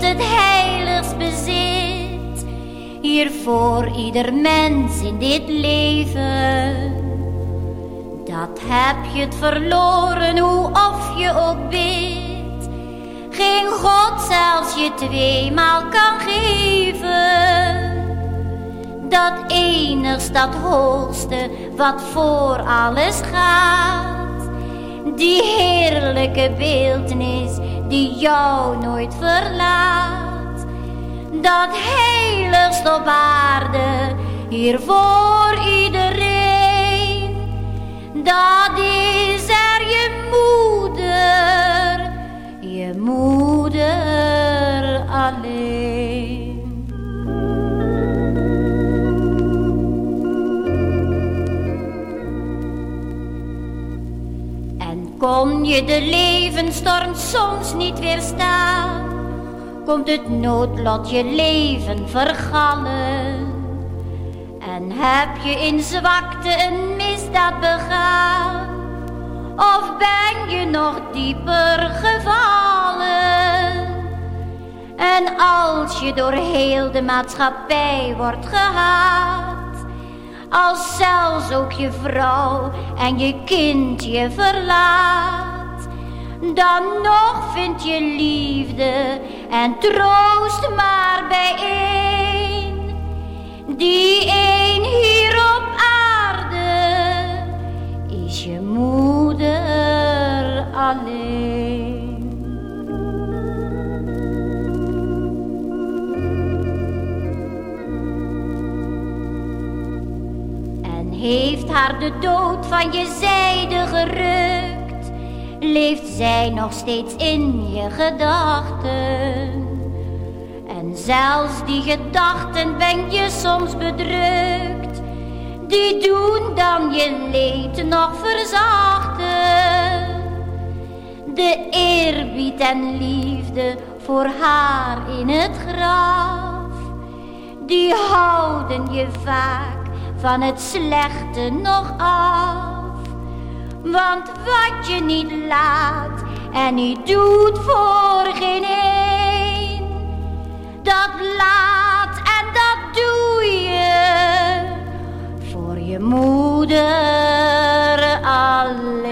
het heiligst bezit. Hier voor ieder mens in dit leven. Dat heb je het verloren, hoe of je ook bidt. Geen God zelfs je tweemaal kan geven. Dat enigst, dat hoogste, wat voor alles gaat. Die heerlijke beeldnis die jou nooit verlaat. Dat heiligst op aarde, hier voor iedereen. Dat is er je moeder, je moeder alleen. Kon je de levensstorm soms niet weerstaan, komt het noodlot je leven vergallen. En heb je in zwakte een misdaad begaan, of ben je nog dieper gevallen? En als je door heel de maatschappij wordt gehaald, als zelfs ook je vrouw en je kind je verlaat. Dan nog vind je liefde en troost maar bij één. Die heeft haar de dood van je zijde gerukt, leeft zij nog steeds in je gedachten. En zelfs die gedachten ben je soms bedrukt, die doen dan je leed nog verzachten. De eerbied en liefde voor haar in het graf, die houden je vaak van het slechte nog af. Want wat je niet laat en niet doet voor geen een, dat laat en dat doe je voor je moeder al.